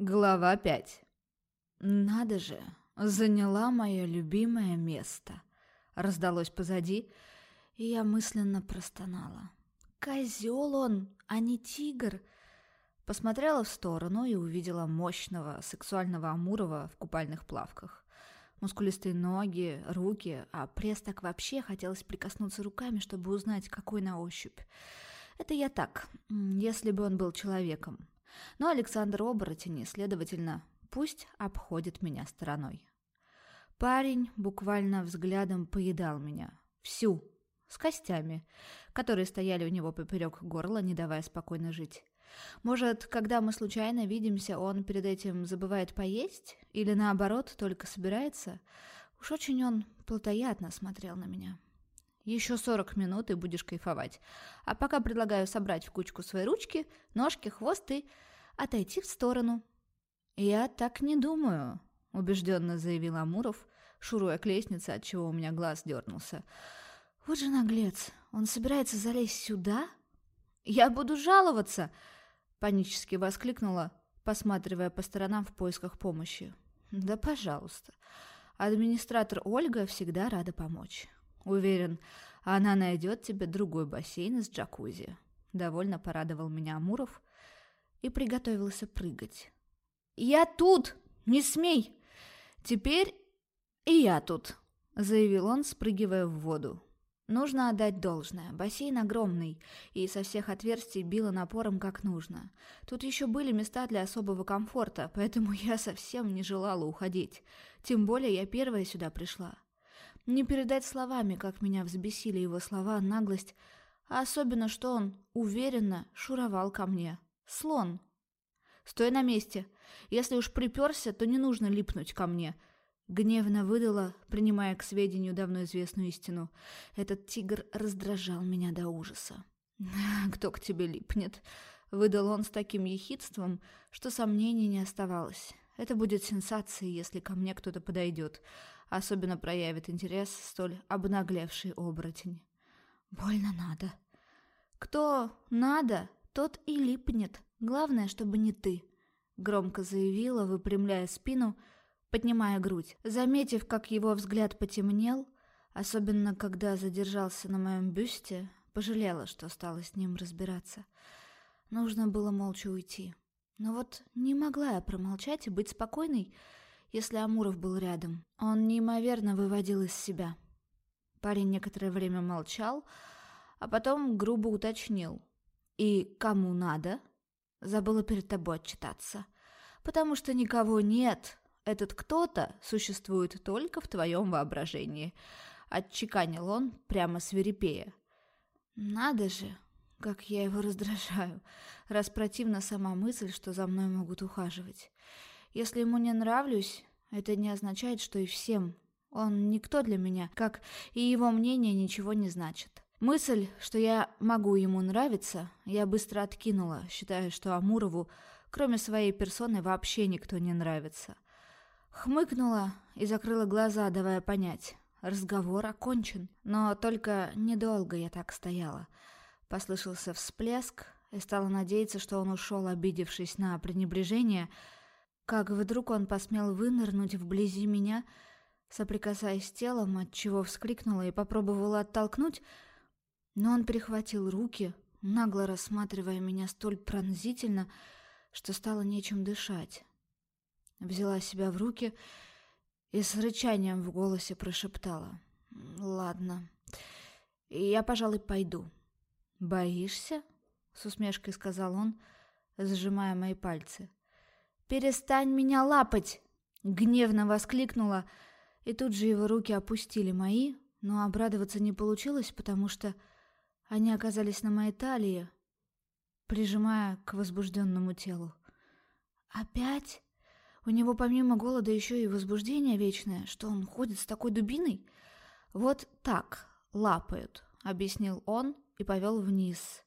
Глава 5. «Надо же, заняла мое любимое место!» Раздалось позади, и я мысленно простонала. «Козел он, а не тигр!» Посмотрела в сторону и увидела мощного сексуального Амурова в купальных плавках. Мускулистые ноги, руки, а пресс так вообще хотелось прикоснуться руками, чтобы узнать, какой на ощупь. Это я так, если бы он был человеком. Но Александр оборотень, следовательно, пусть обходит меня стороной. Парень буквально взглядом поедал меня. Всю. С костями, которые стояли у него поперек горла, не давая спокойно жить. Может, когда мы случайно видимся, он перед этим забывает поесть? Или наоборот, только собирается? Уж очень он плотоядно смотрел на меня. Еще сорок минут и будешь кайфовать. А пока предлагаю собрать в кучку свои ручки, ножки, хвост и отойти в сторону. «Я так не думаю», — убежденно заявил Амуров, шуруя к лестнице, от чего у меня глаз дернулся. «Вот же наглец, он собирается залезть сюда? Я буду жаловаться!» — панически воскликнула, посматривая по сторонам в поисках помощи. «Да, пожалуйста. Администратор Ольга всегда рада помочь. Уверен, она найдет тебе другой бассейн с джакузи». Довольно порадовал меня Амуров, и приготовился прыгать. «Я тут! Не смей! Теперь и я тут!» — заявил он, спрыгивая в воду. Нужно отдать должное. Бассейн огромный, и со всех отверстий било напором как нужно. Тут еще были места для особого комфорта, поэтому я совсем не желала уходить. Тем более я первая сюда пришла. Не передать словами, как меня взбесили его слова, наглость, а особенно, что он уверенно шуровал ко мне. Слон. Стой на месте. Если уж приперся, то не нужно липнуть ко мне. Гневно выдала, принимая к сведению давно известную истину. Этот тигр раздражал меня до ужаса. «Кто к тебе липнет?» Выдал он с таким ехидством, что сомнений не оставалось. Это будет сенсацией, если ко мне кто-то подойдет. Особенно проявит интерес столь обнаглевший оборотень. Больно надо. Кто надо, тот и липнет. Главное, чтобы не ты», — громко заявила, выпрямляя спину, поднимая грудь. Заметив, как его взгляд потемнел, особенно когда задержался на моем бюсте, пожалела, что стала с ним разбираться. Нужно было молча уйти. Но вот не могла я промолчать и быть спокойной, если Амуров был рядом. Он неимоверно выводил из себя. Парень некоторое время молчал, а потом грубо уточнил. И кому надо? Забыла перед тобой отчитаться. Потому что никого нет. Этот кто-то существует только в твоем воображении. Отчеканил он, прямо свирепея. Надо же, как я его раздражаю, раз противна сама мысль, что за мной могут ухаживать. Если ему не нравлюсь, это не означает, что и всем. Он никто для меня, как и его мнение ничего не значит. Мысль, что я могу ему нравиться, я быстро откинула, считая, что Амурову, кроме своей персоны, вообще никто не нравится. Хмыкнула и закрыла глаза, давая понять. Разговор окончен. Но только недолго я так стояла. Послышался всплеск, и стала надеяться, что он ушел, обидевшись на пренебрежение, как вдруг он посмел вынырнуть вблизи меня, соприкасаясь телом, от чего вскрикнула и попробовала оттолкнуть, но он перехватил руки, нагло рассматривая меня столь пронзительно, что стало нечем дышать. Взяла себя в руки и с рычанием в голосе прошептала. «Ладно, я, пожалуй, пойду». «Боишься?» — с усмешкой сказал он, сжимая мои пальцы. «Перестань меня лапать!» — гневно воскликнула, и тут же его руки опустили мои, но обрадоваться не получилось, потому что они оказались на моей талии, прижимая к возбужденному телу. «Опять? У него помимо голода еще и возбуждение вечное, что он ходит с такой дубиной? Вот так лапают», — объяснил он и повел вниз,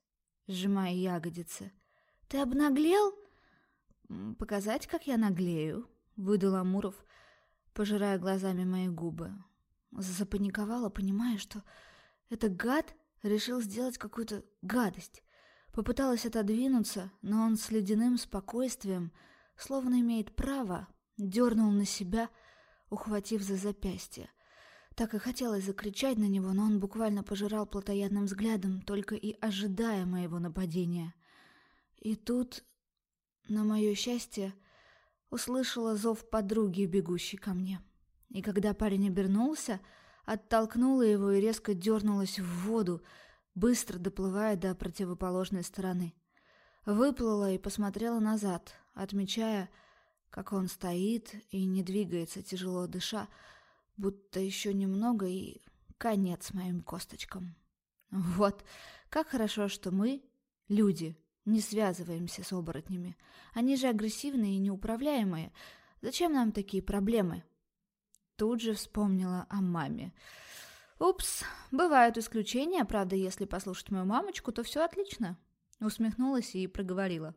сжимая ягодицы. «Ты обнаглел?» «Показать, как я наглею», — выдал Амуров, пожирая глазами мои губы. Запаниковала, понимая, что это гад решил сделать какую-то гадость. Попыталась отодвинуться, но он с ледяным спокойствием, словно имеет право, дернул на себя, ухватив за запястье. Так и хотелось закричать на него, но он буквально пожирал плотоядным взглядом, только и ожидая моего нападения. И тут, на мое счастье, услышала зов подруги, бегущей ко мне. И когда парень обернулся, оттолкнула его и резко дернулась в воду, быстро доплывая до противоположной стороны. Выплыла и посмотрела назад, отмечая, как он стоит и не двигается, тяжело дыша, будто еще немного и конец моим косточкам. Вот, как хорошо, что мы, люди, не связываемся с оборотнями. Они же агрессивные и неуправляемые. Зачем нам такие проблемы? Тут же вспомнила о маме. Упс, бывают исключения, правда, если послушать мою мамочку, то все отлично. Усмехнулась и проговорила.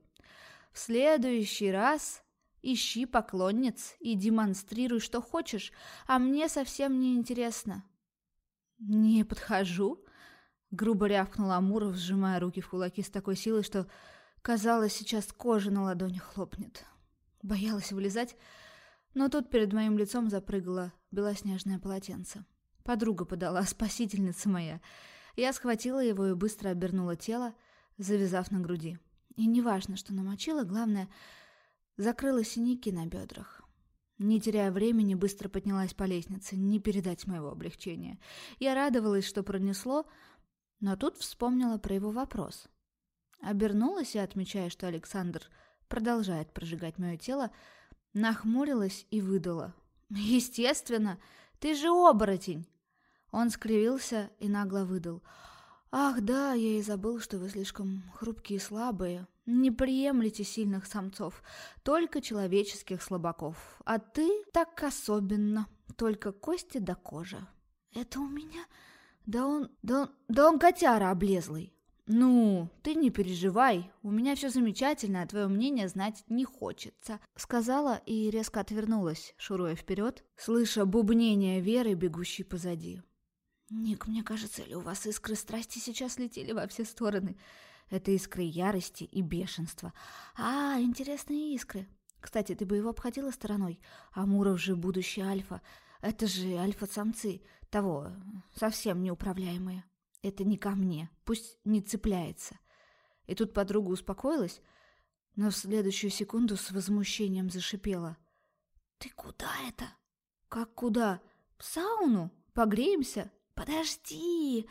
В следующий раз ищи поклонниц и демонстрируй, что хочешь, а мне совсем не интересно. Не подхожу, грубо рявкнул Амуров, сжимая руки в кулаки с такой силой, что казалось, сейчас кожа на ладони хлопнет. Боялась вылезать, но тут перед моим лицом запрыгало белоснежное полотенце. Подруга подала, спасительница моя. Я схватила его и быстро обернула тело, завязав на груди. И неважно, что намочила, главное, закрыла синяки на бедрах. Не теряя времени, быстро поднялась по лестнице, не передать моего облегчения. Я радовалась, что пронесло, но тут вспомнила про его вопрос. Обернулась и, отмечая, что Александр продолжает прожигать мое тело, нахмурилась и выдала. «Естественно, ты же оборотень!» Он скривился и нагло выдал. «Ах, да, я и забыл, что вы слишком хрупкие и слабые. Не приемлете сильных самцов, только человеческих слабаков. А ты так особенно, только кости до да кожи. Это у меня... Да он... Да он... Да он котяра облезлый. «Ну, ты не переживай, у меня все замечательно, а твое мнение знать не хочется», — сказала и резко отвернулась, шуруя вперед, слыша бубнение Веры, бегущей позади. «Ник, мне кажется, ли у вас искры страсти сейчас летели во все стороны? Это искры ярости и бешенства. А, интересные искры. Кстати, ты бы его обходила стороной. Амуров же будущий альфа. Это же альфа-самцы. Того, совсем неуправляемые. Это не ко мне. Пусть не цепляется». И тут подруга успокоилась, но в следующую секунду с возмущением зашипела. «Ты куда это?» «Как куда? В сауну? Погреемся?» «Подожди!»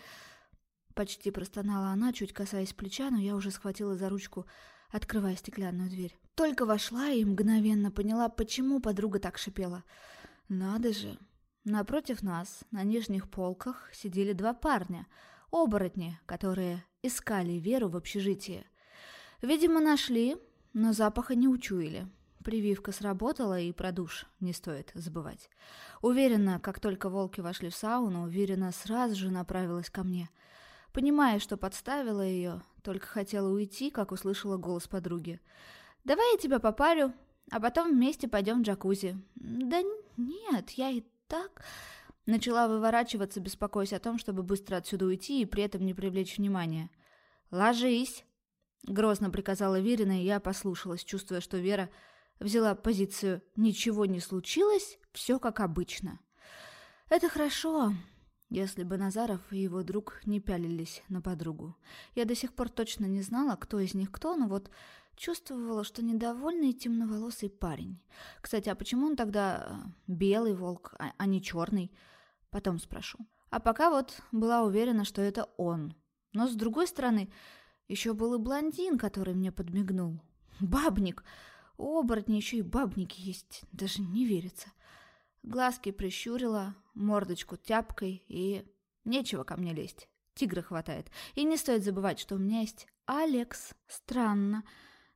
Почти простонала она, чуть касаясь плеча, но я уже схватила за ручку, открывая стеклянную дверь. Только вошла и мгновенно поняла, почему подруга так шипела. «Надо же!» Напротив нас, на нижних полках, сидели два парня, оборотни, которые искали Веру в общежитии. Видимо, нашли, но запаха не учуяли. Прививка сработала, и про душ не стоит забывать. Уверена, как только волки вошли в сауну, уверена сразу же направилась ко мне. Понимая, что подставила ее, только хотела уйти, как услышала голос подруги. «Давай я тебя попарю, а потом вместе пойдем в джакузи». «Да нет, я и так...» Начала выворачиваться, беспокоясь о том, чтобы быстро отсюда уйти и при этом не привлечь внимания. «Ложись!» Грозно приказала Верина, и я послушалась, чувствуя, что Вера взяла позицию «ничего не случилось, все как обычно». Это хорошо, если бы Назаров и его друг не пялились на подругу. Я до сих пор точно не знала, кто из них кто, но вот чувствовала, что недовольный темноволосый парень. Кстати, а почему он тогда э, белый волк, а, а не черный? Потом спрошу. А пока вот была уверена, что это он. Но с другой стороны, еще был и блондин, который мне подмигнул. Бабник! У оборотней еще и бабники есть, даже не верится. Глазки прищурила, мордочку тяпкой и... Нечего ко мне лезть. Тигра хватает. И не стоит забывать, что у меня есть Алекс. Странно.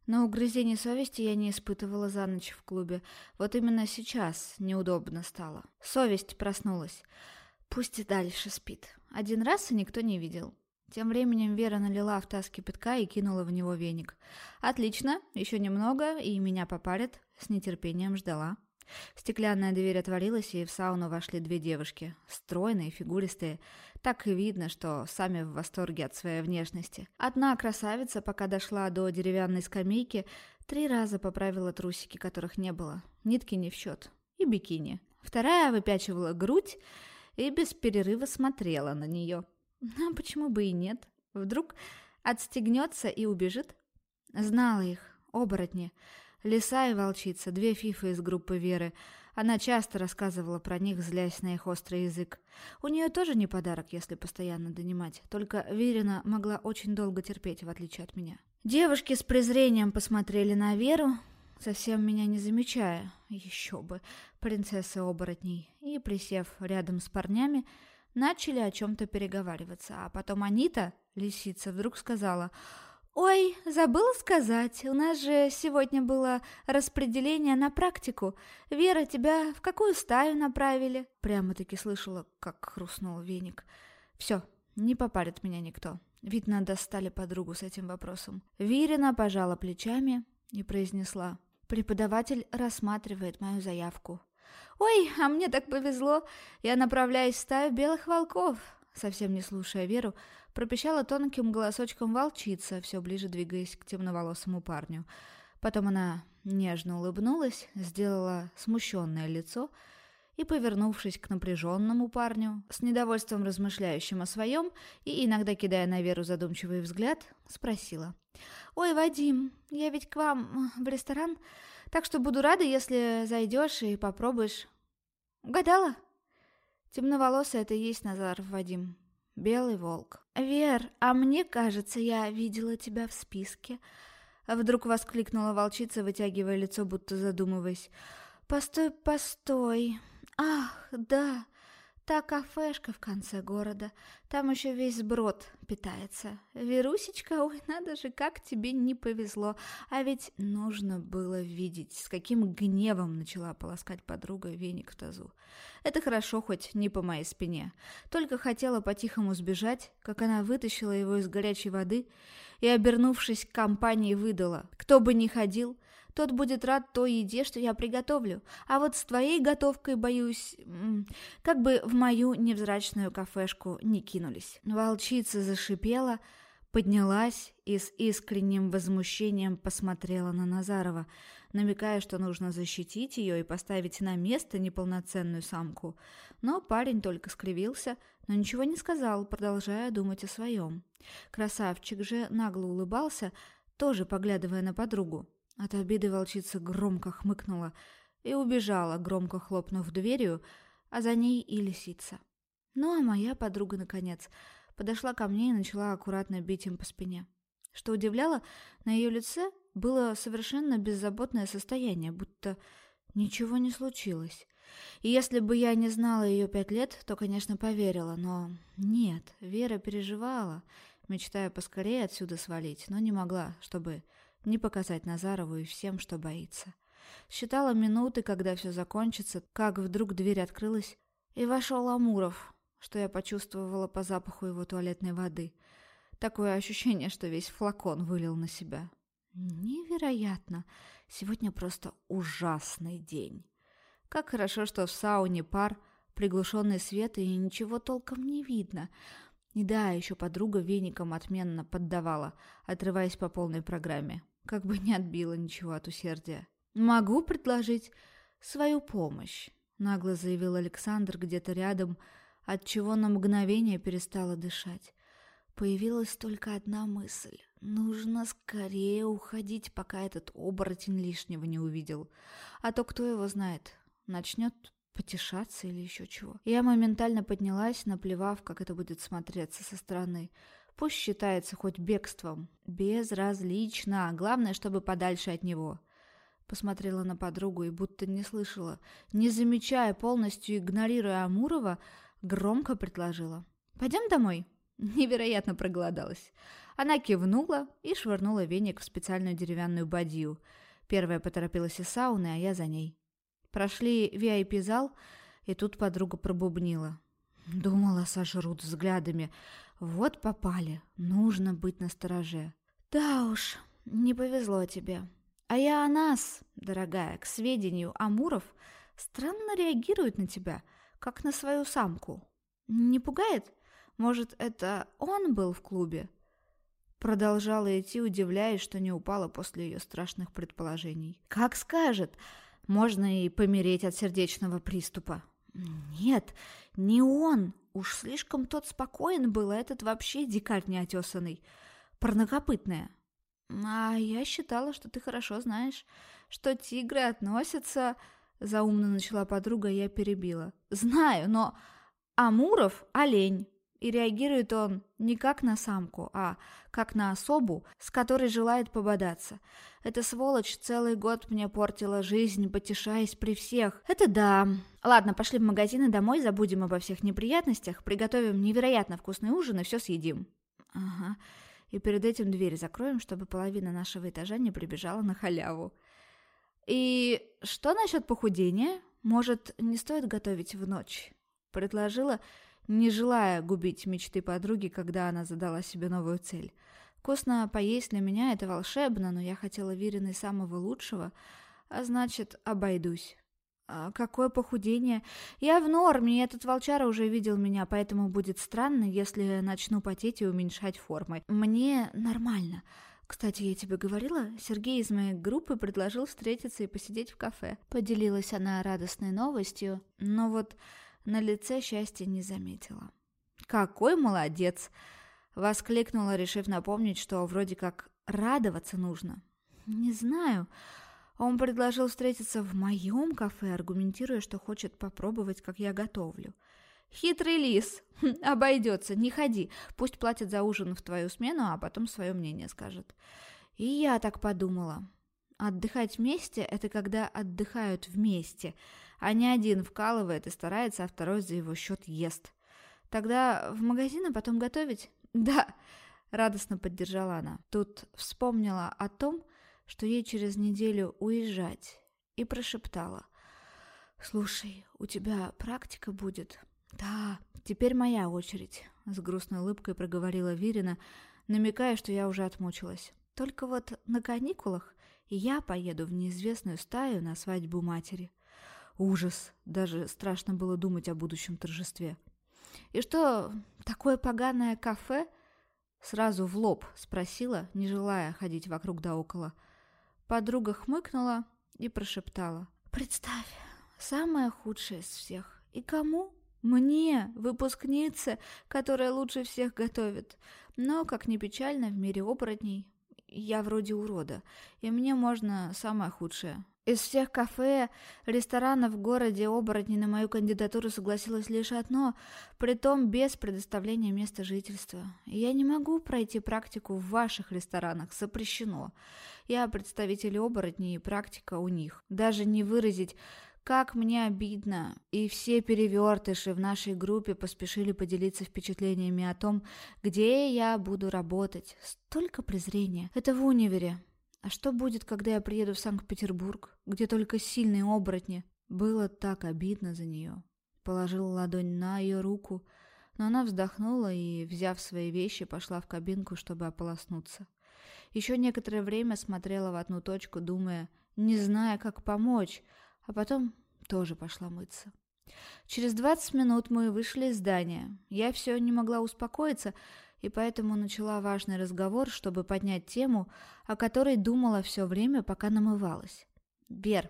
Но угрызений совести я не испытывала за ночь в клубе. Вот именно сейчас неудобно стало. Совесть проснулась. Пусть и дальше спит. Один раз и никто не видел. Тем временем Вера налила в таз кипятка и кинула в него веник. «Отлично, еще немного, и меня попарят». С нетерпением ждала. Стеклянная дверь отворилась, и в сауну вошли две девушки. Стройные, фигуристые. Так и видно, что сами в восторге от своей внешности. Одна красавица, пока дошла до деревянной скамейки, Три раза поправила трусики, которых не было, нитки не в счет, и бикини. Вторая выпячивала грудь и без перерыва смотрела на нее. Ну, почему бы и нет? Вдруг отстегнется и убежит? Знала их, оборотни. Лиса и волчица, две фифы из группы Веры. Она часто рассказывала про них, злясь на их острый язык. У нее тоже не подарок, если постоянно донимать. Только Верина могла очень долго терпеть, в отличие от меня. Девушки с презрением посмотрели на Веру, совсем меня не замечая. Еще бы, принцесса оборотней. И, присев рядом с парнями, начали о чем-то переговариваться. А потом Анита, лисица, вдруг сказала... «Ой, забыла сказать, у нас же сегодня было распределение на практику. Вера, тебя в какую стаю направили?» Прямо-таки слышала, как хрустнул веник. «Все, не попарит меня никто. Видно, достали подругу с этим вопросом». Вирина пожала плечами и произнесла. «Преподаватель рассматривает мою заявку». «Ой, а мне так повезло. Я направляюсь в стаю белых волков». Совсем не слушая Веру, пропищала тонким голосочком волчица, все ближе двигаясь к темноволосому парню. Потом она нежно улыбнулась, сделала смущенное лицо и, повернувшись к напряженному парню, с недовольством размышляющим о своем и иногда кидая на Веру задумчивый взгляд, спросила. «Ой, Вадим, я ведь к вам в ресторан, так что буду рада, если зайдешь и попробуешь. Угадала?» Темноволосый это и есть Назаров Вадим, Белый волк. «Вер, а мне кажется, я видела тебя в списке». Вдруг воскликнула волчица, вытягивая лицо, будто задумываясь. «Постой, постой. Ах, да, Та кафешка в конце города. Там еще весь сброд питается. Верусечка, ой, надо же, как тебе не повезло. А ведь нужно было видеть, с каким гневом начала полоскать подруга веник в тазу. Это хорошо, хоть не по моей спине. Только хотела по-тихому сбежать, как она вытащила его из горячей воды и, обернувшись к компании, выдала. Кто бы ни ходил, тот будет рад той еде, что я приготовлю. А вот с твоей готовкой, боюсь, как бы в мою невзрачную кафешку не кинулись». Волчица зашипела, поднялась и с искренним возмущением посмотрела на Назарова, намекая, что нужно защитить ее и поставить на место неполноценную самку. Но парень только скривился, но ничего не сказал, продолжая думать о своем. Красавчик же нагло улыбался, тоже поглядывая на подругу. От обиды волчица громко хмыкнула и убежала, громко хлопнув дверью, а за ней и лисица. Ну а моя подруга, наконец, подошла ко мне и начала аккуратно бить им по спине. Что удивляло, на ее лице было совершенно беззаботное состояние, будто ничего не случилось. И если бы я не знала ее пять лет, то, конечно, поверила, но нет, Вера переживала, мечтая поскорее отсюда свалить, но не могла, чтобы не показать Назарову и всем, что боится. Считала минуты, когда все закончится, как вдруг дверь открылась, и вошел Амуров, что я почувствовала по запаху его туалетной воды. Такое ощущение, что весь флакон вылил на себя. Невероятно! Сегодня просто ужасный день. Как хорошо, что в сауне пар, приглушенный свет и ничего толком не видно. И да, еще подруга веником отменно поддавала, отрываясь по полной программе как бы не отбила ничего от усердия. «Могу предложить свою помощь», — нагло заявил Александр где-то рядом, от чего на мгновение перестала дышать. Появилась только одна мысль. Нужно скорее уходить, пока этот оборотень лишнего не увидел. А то кто его знает, начнет потешаться или еще чего. Я моментально поднялась, наплевав, как это будет смотреться со стороны. Пусть считается хоть бегством. Безразлично. Главное, чтобы подальше от него. Посмотрела на подругу и будто не слышала. Не замечая, полностью игнорируя Амурова, громко предложила. «Пойдем домой?» Невероятно проголодалась. Она кивнула и швырнула веник в специальную деревянную бадью. Первая поторопилась из сауны, а я за ней. Прошли VIP-зал, и тут подруга пробубнила. Думала, сожрут взглядами, вот попали, нужно быть настороже. Да уж, не повезло тебе. А я о нас, дорогая, к сведению, Амуров странно реагирует на тебя, как на свою самку. Не пугает? Может, это он был в клубе? Продолжала идти, удивляясь, что не упала после ее страшных предположений. «Как скажет. Можно и помереть от сердечного приступа». «Нет, не он. Уж слишком тот спокоен был, а этот вообще дикарь неотесанный. Парнокопытная. А я считала, что ты хорошо знаешь, что тигры относятся...» Заумно начала подруга, я перебила. «Знаю, но Амуров — олень, и реагирует он не как на самку, а как на особу, с которой желает пободаться. Эта сволочь целый год мне портила жизнь, потешаясь при всех. Это да. Ладно, пошли в магазин и домой, забудем обо всех неприятностях, приготовим невероятно вкусный ужин и все съедим. Ага. И перед этим дверь закроем, чтобы половина нашего этажа не прибежала на халяву. И что насчет похудения? Может, не стоит готовить в ночь? Предложила не желая губить мечты подруги, когда она задала себе новую цель. Вкусно поесть для меня это волшебно, но я хотела Вириной самого лучшего, а значит, обойдусь. А какое похудение? Я в норме, и этот волчара уже видел меня, поэтому будет странно, если начну потеть и уменьшать формы. Мне нормально. Кстати, я тебе говорила, Сергей из моей группы предложил встретиться и посидеть в кафе. Поделилась она радостной новостью, но вот на лице счастья не заметила. «Какой молодец!» — воскликнула, решив напомнить, что вроде как радоваться нужно. «Не знаю. Он предложил встретиться в моем кафе, аргументируя, что хочет попробовать, как я готовлю. Хитрый лис. Обойдется, не ходи. Пусть платит за ужин в твою смену, а потом свое мнение скажет. И я так подумала. Отдыхать вместе – это когда отдыхают вместе – а не один вкалывает и старается, а второй за его счет ест. Тогда в магазин, а потом готовить? Да, радостно поддержала она. Тут вспомнила о том, что ей через неделю уезжать, и прошептала. «Слушай, у тебя практика будет?» «Да, теперь моя очередь», — с грустной улыбкой проговорила Вирина, намекая, что я уже отмучилась. «Только вот на каникулах я поеду в неизвестную стаю на свадьбу матери». Ужас. Даже страшно было думать о будущем торжестве. «И что, такое поганое кафе?» Сразу в лоб спросила, не желая ходить вокруг да около. Подруга хмыкнула и прошептала. «Представь, самое худшее из всех. И кому? Мне, выпускнице, которая лучше всех готовит. Но, как ни печально, в мире оборотней я вроде урода, и мне можно самое худшее. Из всех кафе, ресторанов в городе оборотни на мою кандидатуру согласилось лишь одно, притом без предоставления места жительства. Я не могу пройти практику в ваших ресторанах, запрещено. Я представитель оборотней и практика у них. Даже не выразить, как мне обидно. И все перевертыши в нашей группе поспешили поделиться впечатлениями о том, где я буду работать. Столько презрения. Это в универе. А что будет, когда я приеду в Санкт-Петербург, где только сильные оборотни? Было так обидно за нее. Положил ладонь на ее руку, но она вздохнула и, взяв свои вещи, пошла в кабинку, чтобы ополоснуться. Еще некоторое время смотрела в одну точку, думая, не зная, как помочь, а потом тоже пошла мыться. Через двадцать минут мы вышли из здания. Я все не могла успокоиться, и поэтому начала важный разговор, чтобы поднять тему, о которой думала все время, пока намывалась. «Вер,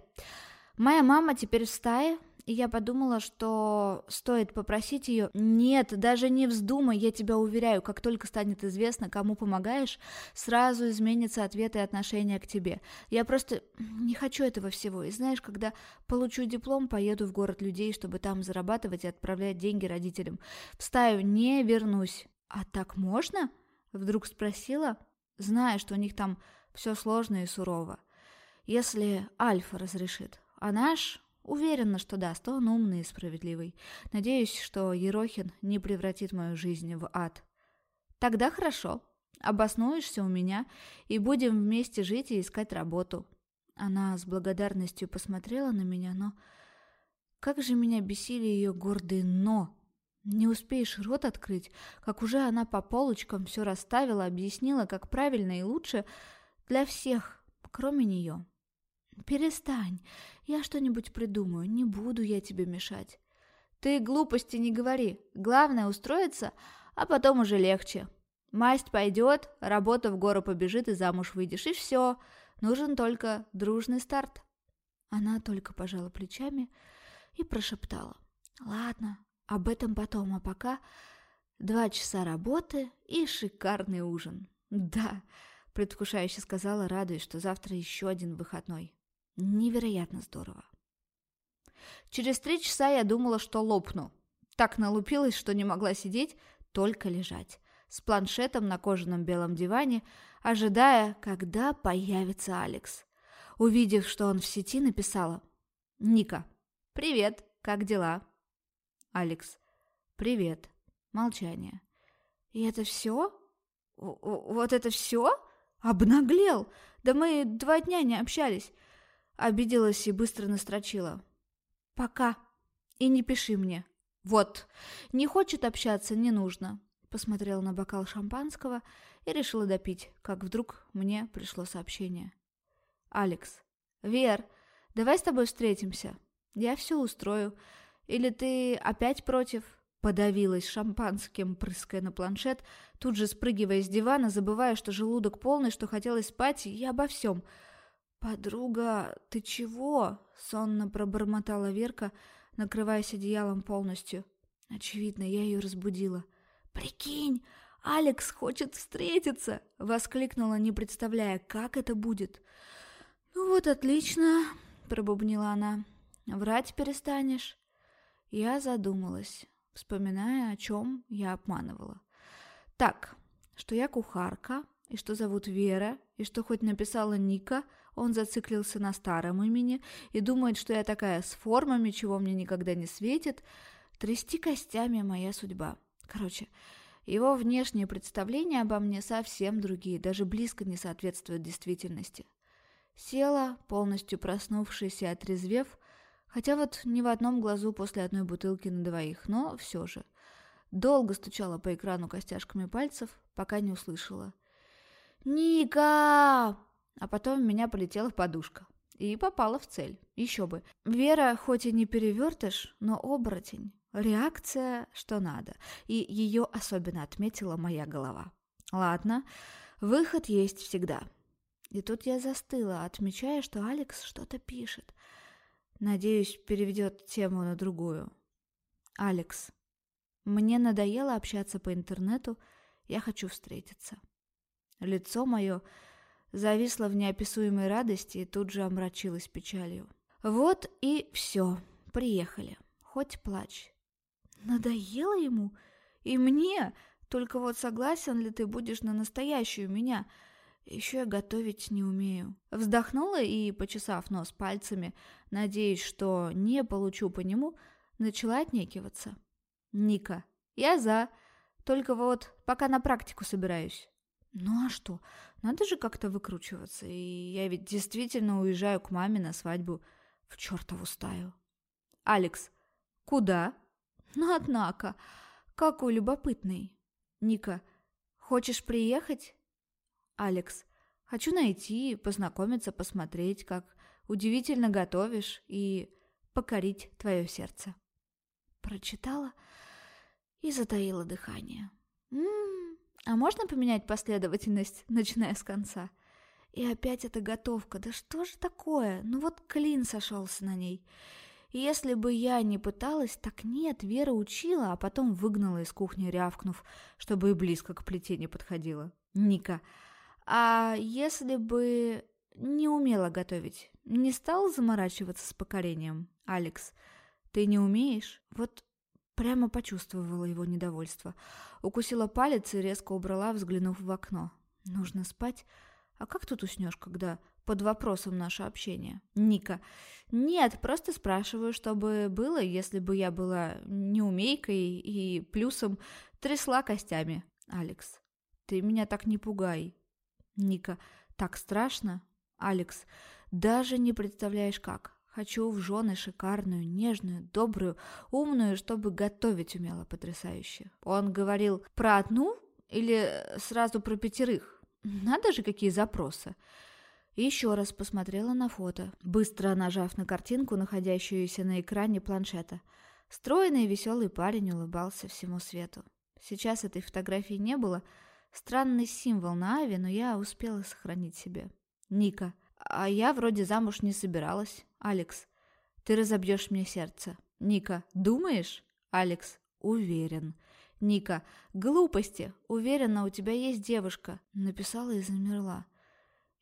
моя мама теперь в стае, и я подумала, что стоит попросить ее... Нет, даже не вздумай, я тебя уверяю, как только станет известно, кому помогаешь, сразу изменятся ответы и отношения к тебе. Я просто не хочу этого всего, и знаешь, когда получу диплом, поеду в город людей, чтобы там зарабатывать и отправлять деньги родителям. В стаю не вернусь. «А так можно?» — вдруг спросила, зная, что у них там все сложно и сурово. «Если Альфа разрешит. А наш Уверена, что даст, он умный и справедливый. Надеюсь, что Ерохин не превратит мою жизнь в ад. Тогда хорошо. Обоснуешься у меня, и будем вместе жить и искать работу. Она с благодарностью посмотрела на меня, но... Как же меня бесили ее гордые «но». Не успеешь рот открыть, как уже она по полочкам все расставила, объяснила, как правильно и лучше для всех, кроме нее. «Перестань, я что-нибудь придумаю, не буду я тебе мешать». «Ты глупости не говори, главное устроиться, а потом уже легче». Масть пойдет, работа в гору побежит и замуж выйдешь, и все. Нужен только дружный старт. Она только пожала плечами и прошептала. Ладно, об этом потом, а пока два часа работы и шикарный ужин. Да, предвкушающе сказала, радуясь, что завтра еще один выходной. Невероятно здорово. Через три часа я думала, что лопну. Так налупилась, что не могла сидеть, только лежать. С планшетом на кожаном белом диване, ожидая, когда появится Алекс. Увидев, что он в сети, написала «Ника, привет, как дела?» Алекс «Привет». Молчание. «И это все? Вот это все? Обнаглел! Да мы два дня не общались!» Обиделась и быстро настрочила. «Пока. И не пиши мне. Вот. Не хочет общаться, не нужно». Посмотрела на бокал шампанского и решила допить, как вдруг мне пришло сообщение. «Алекс. Вер, давай с тобой встретимся. Я все устрою. Или ты опять против?» Подавилась шампанским, прыская на планшет, тут же спрыгивая с дивана, забывая, что желудок полный, что хотелось спать, и обо всем – «Подруга, ты чего?» — сонно пробормотала Верка, накрываясь одеялом полностью. Очевидно, я ее разбудила. «Прикинь, Алекс хочет встретиться!» — воскликнула, не представляя, как это будет. «Ну вот отлично!» — пробубнила она. «Врать перестанешь?» Я задумалась, вспоминая, о чем я обманывала. «Так, что я кухарка, и что зовут Вера, и что хоть написала Ника, он зациклился на старом имени и думает, что я такая с формами, чего мне никогда не светит. Трясти костями моя судьба. Короче, его внешние представления обо мне совсем другие, даже близко не соответствуют действительности. Села, полностью проснувшись и отрезвев, хотя вот ни в одном глазу после одной бутылки на двоих, но все же. Долго стучала по экрану костяшками пальцев, пока не услышала. «Ника!» А потом в меня полетела подушка. И попала в цель. Еще бы. Вера хоть и не перевертыш, но оборотень. Реакция, что надо. И ее особенно отметила моя голова. Ладно, выход есть всегда. И тут я застыла, отмечая, что Алекс что-то пишет. Надеюсь, переведет тему на другую. Алекс, мне надоело общаться по интернету, я хочу встретиться. Лицо мое зависла в неописуемой радости и тут же омрачилась печалью. Вот и все, приехали, хоть плачь. Надоело ему? И мне? Только вот согласен ли ты будешь на настоящую меня? Еще я готовить не умею. Вздохнула и, почесав нос пальцами, надеясь, что не получу по нему, начала отнекиваться. «Ника, я за, только вот пока на практику собираюсь». «Ну а что? Надо же как-то выкручиваться, и я ведь действительно уезжаю к маме на свадьбу в чертову стаю». «Алекс, куда?» «Ну, однако, какой любопытный». «Ника, хочешь приехать?» «Алекс, хочу найти, познакомиться, посмотреть, как удивительно готовишь и покорить твое сердце». Прочитала и затаила дыхание. «М-м-м». А можно поменять последовательность, начиная с конца? И опять эта готовка. Да что же такое? Ну вот клин сошелся на ней. Если бы я не пыталась, так нет, Вера учила, а потом выгнала из кухни, рявкнув, чтобы и близко к плите не подходила. Ника, а если бы не умела готовить, не стал заморачиваться с покорением? Алекс, ты не умеешь? Вот Прямо почувствовала его недовольство. Укусила палец и резко убрала, взглянув в окно. Нужно спать. А как тут уснешь, когда под вопросом наше общение? Ника. Нет, просто спрашиваю, чтобы было, если бы я была неумейкой и плюсом трясла костями. Алекс. Ты меня так не пугай. Ника. Так страшно? Алекс. Даже не представляешь как. Хочу в жены шикарную, нежную, добрую, умную, чтобы готовить умела потрясающе. Он говорил про одну или сразу про пятерых? Надо же, какие запросы. Еще раз посмотрела на фото, быстро нажав на картинку, находящуюся на экране планшета. Стройный и веселый парень улыбался всему свету. Сейчас этой фотографии не было. Странный символ на Аве, но я успела сохранить себе. Ника. А я вроде замуж не собиралась. Алекс. Ты разобьешь мне сердце. Ника. Думаешь? Алекс. Уверен. Ника. Глупости. Уверена, у тебя есть девушка. Написала и замерла.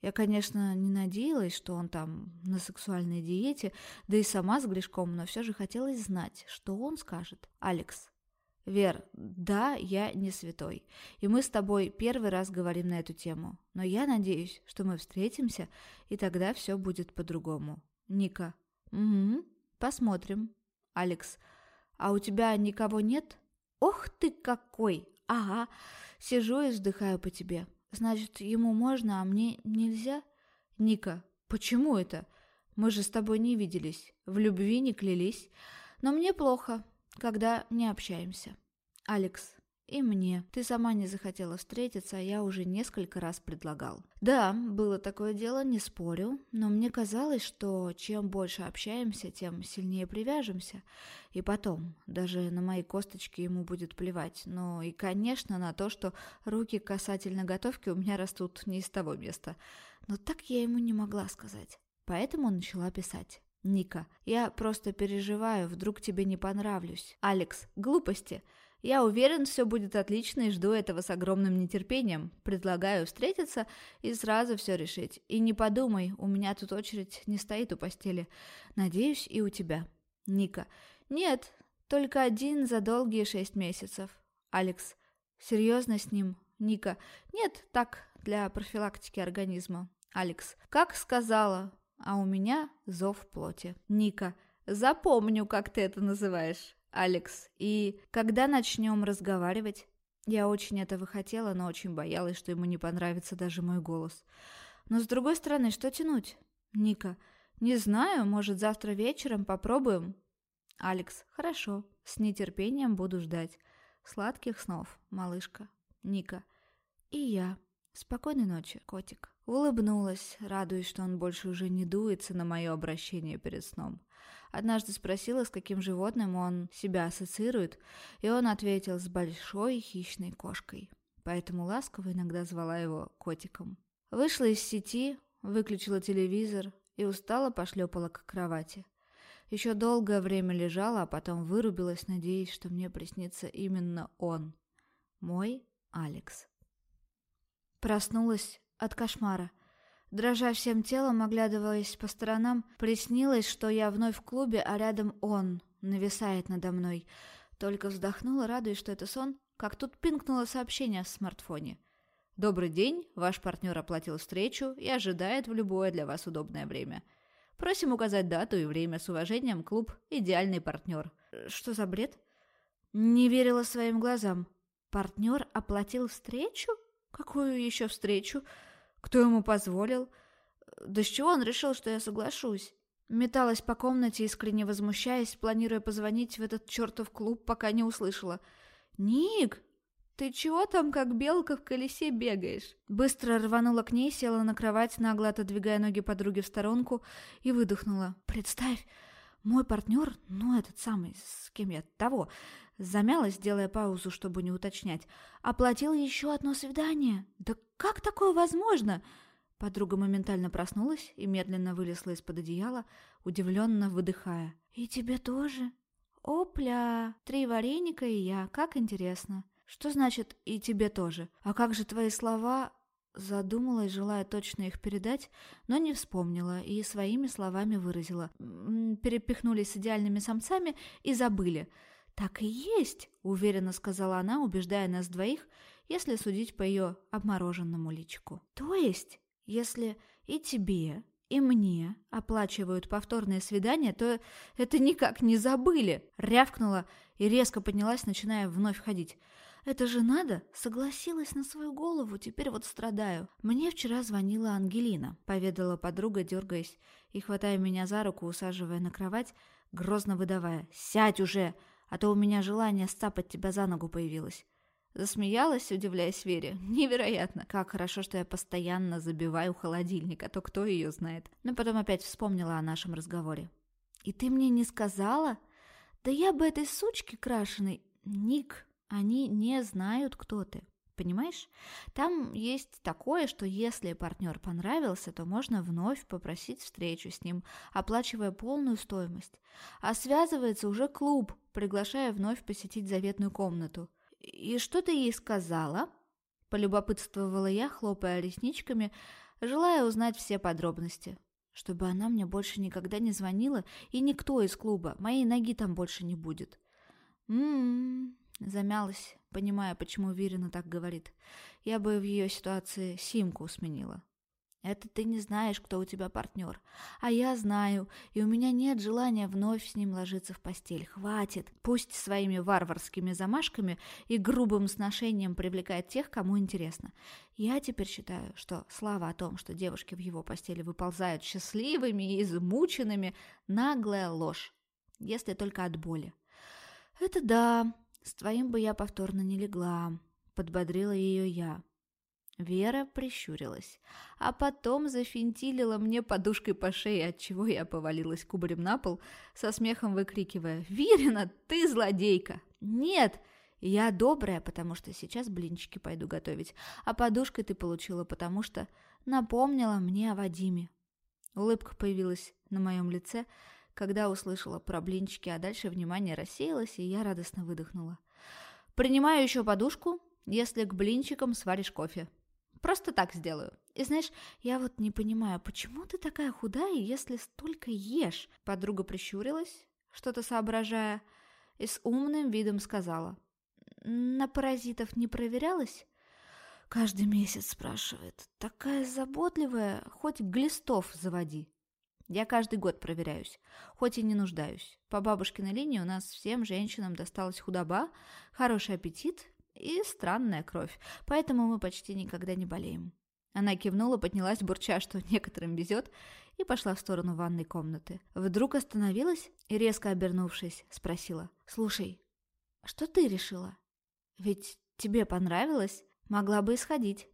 Я, конечно, не надеялась, что он там на сексуальной диете, да и сама с грешком, но все же хотелось знать, что он скажет. Алекс. Вер, да, я не святой, и мы с тобой первый раз говорим на эту тему, но я надеюсь, что мы встретимся, и тогда все будет по-другому. Ника. Угу, посмотрим. Алекс. А у тебя никого нет? Ох ты какой! Ага, сижу и вздыхаю по тебе. Значит, ему можно, а мне нельзя? Ника, почему это? Мы же с тобой не виделись, в любви не клялись. Но мне плохо, когда не общаемся. Алекс, и мне. Ты сама не захотела встретиться, а я уже несколько раз предлагал. Да, было такое дело, не спорю, но мне казалось, что чем больше общаемся, тем сильнее привяжемся. И потом, даже на мои косточки ему будет плевать. Но и, конечно, на то, что руки касательно готовки у меня растут не из того места. Но так я ему не могла сказать. Поэтому начала писать. Ника, я просто переживаю, вдруг тебе не понравлюсь. Алекс, глупости. Я уверен, все будет отлично и жду этого с огромным нетерпением. Предлагаю встретиться и сразу все решить. И не подумай, у меня тут очередь не стоит у постели. Надеюсь, и у тебя. Ника. Нет, только один за долгие шесть месяцев. Алекс. Серьезно с ним? Ника. Нет, так, для профилактики организма. Алекс. Как сказала, а у меня зов плоти. Ника. Запомню, как ты это называешь. Алекс. И когда начнем разговаривать? Я очень этого хотела, но очень боялась, что ему не понравится даже мой голос. Но с другой стороны, что тянуть? Ника. Не знаю, может, завтра вечером попробуем? Алекс. Хорошо. С нетерпением буду ждать. Сладких снов, малышка. Ника. И я. Спокойной ночи, котик. Улыбнулась, радуясь, что он больше уже не дуется на мое обращение перед сном. Однажды спросила, с каким животным он себя ассоциирует, и он ответил с большой хищной кошкой. Поэтому ласково иногда звала его котиком. Вышла из сети, выключила телевизор и устало пошлепала к кровати. Еще долгое время лежала, а потом вырубилась, надеясь, что мне приснится именно он. Мой Алекс. Проснулась от кошмара – Дрожа всем телом, оглядываясь по сторонам, приснилось, что я вновь в клубе, а рядом он нависает надо мной. Только вздохнула, радуясь, что это сон, как тут пинкнуло сообщение в смартфоне. «Добрый день, ваш партнер оплатил встречу и ожидает в любое для вас удобное время. Просим указать дату и время с уважением, клуб «Идеальный партнер». Что за бред? Не верила своим глазам. Партнер оплатил встречу? Какую еще встречу? Кто ему позволил? Да с чего он решил, что я соглашусь? Металась по комнате, искренне возмущаясь, планируя позвонить в этот чертов клуб, пока не услышала. «Ник, ты чего там, как белка в колесе, бегаешь?» Быстро рванула к ней, села на кровать, нагло отодвигая ноги подруги в сторонку, и выдохнула. «Представь, мой партнер, ну, этот самый, с кем я того, замялась, делая паузу, чтобы не уточнять, оплатил еще одно свидание. Да как такое возможно?» Подруга моментально проснулась и медленно вылезла из-под одеяла, удивленно выдыхая. «И тебе тоже?» «Опля! Три вареника и я, как интересно!» «Что значит «и тебе тоже»? А как же твои слова Задумалась, желая точно их передать, но не вспомнила и своими словами выразила. Перепихнулись с идеальными самцами и забыли. «Так и есть», — уверенно сказала она, убеждая нас двоих, если судить по ее обмороженному личику. «То есть, если и тебе, и мне оплачивают повторное свидание, то это никак не забыли!» Рявкнула и резко поднялась, начиная вновь ходить. Это же надо? Согласилась на свою голову, теперь вот страдаю. Мне вчера звонила Ангелина, поведала подруга, дергаясь и хватая меня за руку, усаживая на кровать, грозно выдавая «Сядь уже, а то у меня желание сцапать тебя за ногу появилось». Засмеялась, удивляясь Вере. Невероятно, как хорошо, что я постоянно забиваю холодильник, а то кто ее знает. Но потом опять вспомнила о нашем разговоре. «И ты мне не сказала?» «Да я бы этой сучке крашеной...» «Ник, они не знают, кто ты. Понимаешь? Там есть такое, что если партнер понравился, то можно вновь попросить встречу с ним, оплачивая полную стоимость. А связывается уже клуб, приглашая вновь посетить заветную комнату. «И что ты ей сказала?» – полюбопытствовала я, хлопая ресничками, желая узнать все подробности. Чтобы она мне больше никогда не звонила, и никто из клуба, моей ноги там больше не будет. «М-м-м», замялась, понимая, почему Вирина так говорит. Я бы в ее ситуации симку сменила. Это ты не знаешь, кто у тебя партнер. А я знаю, и у меня нет желания вновь с ним ложиться в постель. Хватит. Пусть своими варварскими замашками и грубым сношением привлекает тех, кому интересно. Я теперь считаю, что слава о том, что девушки в его постели выползают счастливыми и измученными, наглая ложь. Если только от боли. Это да, «С твоим бы я повторно не легла», — подбодрила ее я. Вера прищурилась, а потом зафинтилила мне подушкой по шее, отчего я повалилась кубарем на пол, со смехом выкрикивая «Верина, ты злодейка!» «Нет!» Я добрая, потому что сейчас блинчики пойду готовить, а подушкой ты получила, потому что напомнила мне о Вадиме. Улыбка появилась на моем лице, когда услышала про блинчики, а дальше внимание рассеялось, и я радостно выдохнула. «Принимаю еще подушку, если к блинчикам сваришь кофе. Просто так сделаю. И знаешь, я вот не понимаю, почему ты такая худая, если столько ешь?» Подруга прищурилась, что-то соображая, и с умным видом сказала. «На паразитов не проверялась?» «Каждый месяц спрашивает. Такая заботливая, хоть глистов заводи». Я каждый год проверяюсь, хоть и не нуждаюсь. По бабушкиной линии у нас всем женщинам досталась худоба, хороший аппетит и странная кровь, поэтому мы почти никогда не болеем. Она кивнула, поднялась, бурча, что некоторым везет, и пошла в сторону ванной комнаты. Вдруг остановилась и, резко обернувшись, спросила. «Слушай, что ты решила? Ведь тебе понравилось? Могла бы исходить».